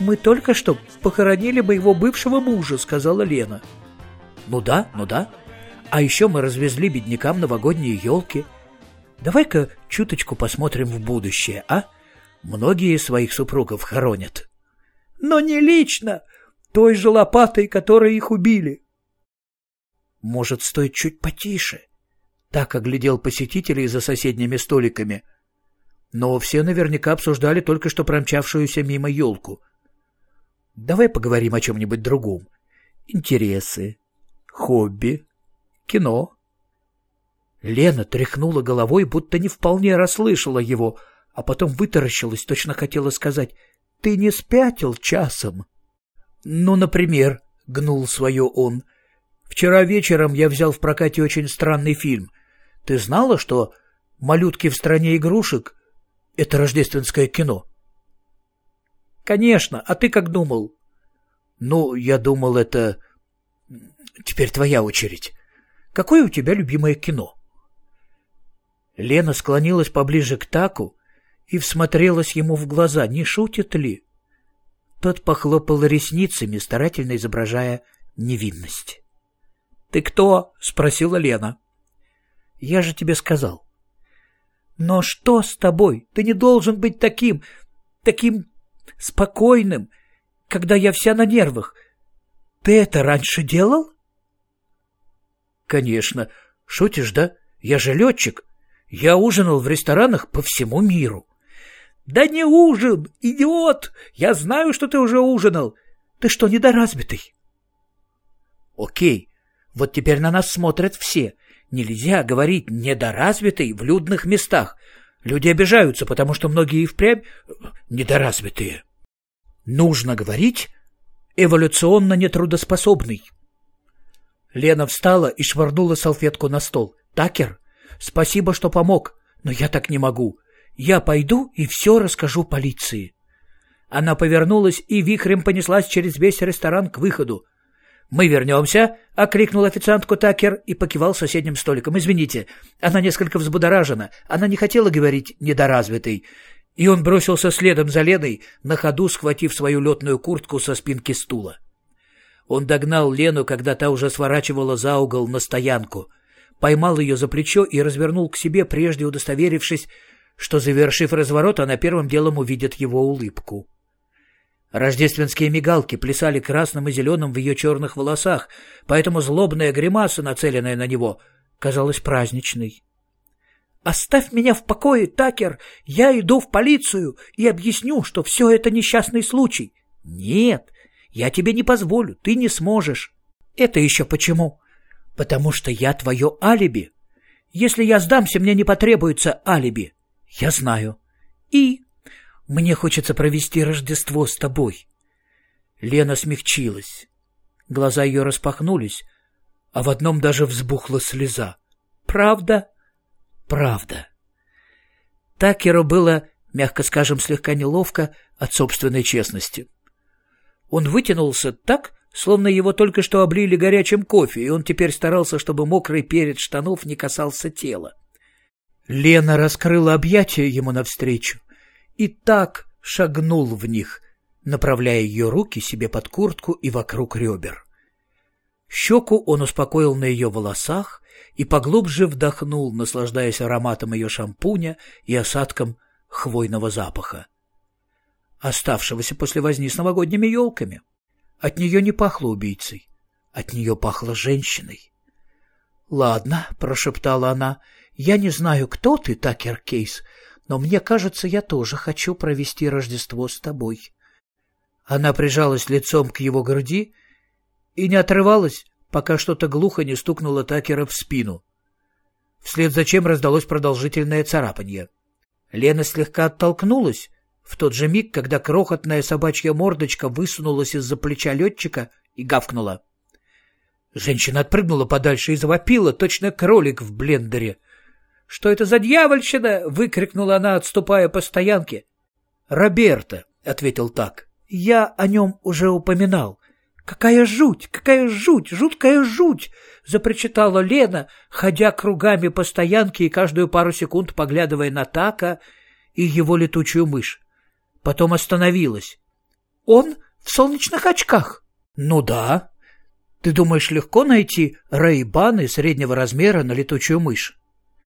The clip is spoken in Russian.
«Мы только что похоронили моего бывшего мужа», — сказала Лена. «Ну да, ну да. А еще мы развезли беднякам новогодние елки. Давай-ка чуточку посмотрим в будущее, а? Многие своих супругов хоронят». «Но не лично, той же лопатой, которой их убили». «Может, стоит чуть потише?» Так оглядел посетителей за соседними столиками. Но все наверняка обсуждали только что промчавшуюся мимо елку. Давай поговорим о чем-нибудь другом. Интересы, хобби, кино. Лена тряхнула головой, будто не вполне расслышала его, а потом вытаращилась, точно хотела сказать «Ты не спятил часом?» «Ну, например», — гнул свое он, — «вчера вечером я взял в прокате очень странный фильм. Ты знала, что «Малютки в стране игрушек» — это рождественское кино?» «Конечно, а ты как думал?» «Ну, я думал, это...» «Теперь твоя очередь. Какое у тебя любимое кино?» Лена склонилась поближе к Таку и всмотрелась ему в глаза, не шутит ли. Тот похлопал ресницами, старательно изображая невинность. «Ты кто?» — спросила Лена. Я же тебе сказал. Но что с тобой? Ты не должен быть таким, таким спокойным, когда я вся на нервах. Ты это раньше делал? Конечно. Шутишь, да? Я же летчик. Я ужинал в ресторанах по всему миру. Да не ужин, идиот! Я знаю, что ты уже ужинал. Ты что, недоразвитый? Окей, вот теперь на нас смотрят все — Нельзя говорить «недоразвитый» в людных местах. Люди обижаются, потому что многие и впрямь недоразвитые. Нужно говорить «эволюционно нетрудоспособный». Лена встала и швырнула салфетку на стол. «Такер, спасибо, что помог, но я так не могу. Я пойду и все расскажу полиции». Она повернулась и вихрем понеслась через весь ресторан к выходу. «Мы вернемся!» — окликнул официантку Такер и покивал соседним столиком. «Извините, она несколько взбудоражена. Она не хотела говорить «недоразвитый». И он бросился следом за Леной, на ходу схватив свою летную куртку со спинки стула. Он догнал Лену, когда та уже сворачивала за угол на стоянку, поймал ее за плечо и развернул к себе, прежде удостоверившись, что, завершив разворот, она первым делом увидит его улыбку. Рождественские мигалки плясали красным и зеленым в ее черных волосах, поэтому злобная гримаса, нацеленная на него, казалась праздничной. «Оставь меня в покое, Такер! Я иду в полицию и объясню, что все это несчастный случай!» «Нет, я тебе не позволю, ты не сможешь!» «Это еще почему?» «Потому что я твое алиби. Если я сдамся, мне не потребуется алиби. Я знаю. И мне хочется провести Рождество с тобой. Лена смягчилась. Глаза ее распахнулись, а в одном даже взбухла слеза. Правда? Правда. Такеру было, мягко скажем, слегка неловко от собственной честности. Он вытянулся так, словно его только что облили горячим кофе, и он теперь старался, чтобы мокрый перед штанов не касался тела. Лена раскрыла объятия ему навстречу и так шагнул в них, направляя ее руки себе под куртку и вокруг ребер. Щеку он успокоил на ее волосах и поглубже вдохнул, наслаждаясь ароматом ее шампуня и осадком хвойного запаха, оставшегося после возни с новогодними елками. От нее не пахло убийцей, от нее пахло женщиной. «Ладно», — прошептала она, — «я не знаю, кто ты, Такер Кейс, но мне кажется, я тоже хочу провести Рождество с тобой. Она прижалась лицом к его груди и не отрывалась, пока что-то глухо не стукнуло Такера в спину. Вслед за чем раздалось продолжительное царапанье. Лена слегка оттолкнулась в тот же миг, когда крохотная собачья мордочка высунулась из-за плеча летчика и гавкнула. Женщина отпрыгнула подальше и завопила, точно кролик в блендере — «Что это за дьявольщина?» — выкрикнула она, отступая по стоянке. «Роберто», — ответил так. «Я о нем уже упоминал. Какая жуть, какая жуть, жуткая жуть!» — запричитала Лена, ходя кругами по стоянке и каждую пару секунд поглядывая на Така и его летучую мышь. Потом остановилась. Он в солнечных очках. Ну да. Ты думаешь, легко найти рейбаны среднего размера на летучую мышь?